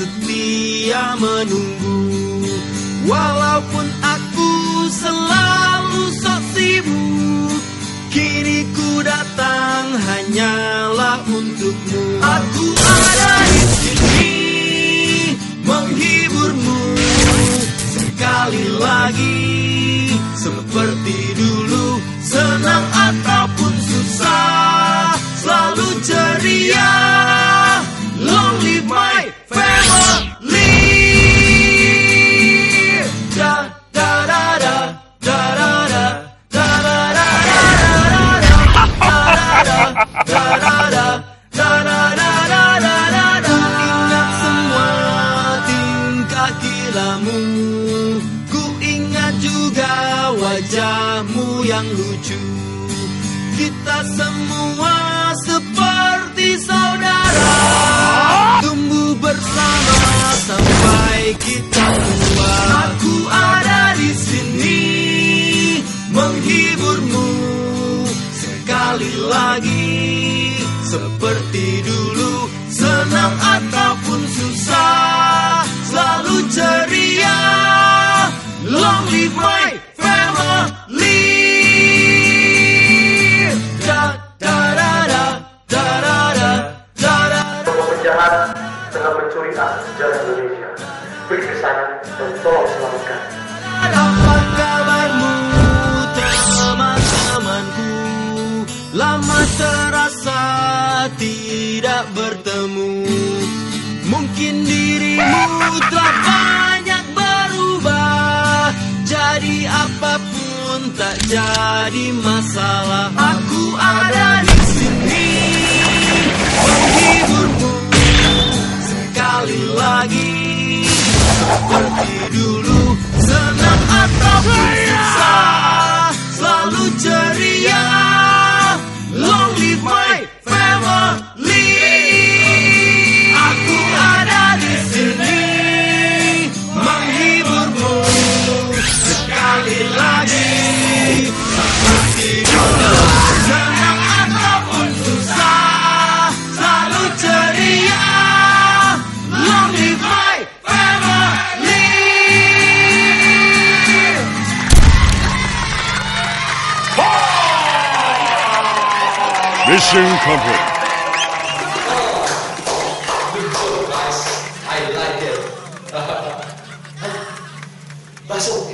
setia menunggu. Walaupun aku selalu sok sibuk Kini ku datang hanyalah untukmu. Aku gilamu Ku ingat juga wajahmu yang lucu. Kita semua seperti saudara. Tumbuh bersama sampai kita tua. Aku ada di sini menghiburmu sekali lagi. Seperti dulu senang ataupun susah ceria long live my family. Da da da da da da da da da. Penjahat tengah mencuri aset sejarah Indonesia. Pergi ke sana dan tolong selamatkan. Apa kabarmu teman-temanku. Lama terasa tidak bertemu. Mungkin dirimu telah apa pun tak jadi masalah Aku ada di Mission complete. Basil,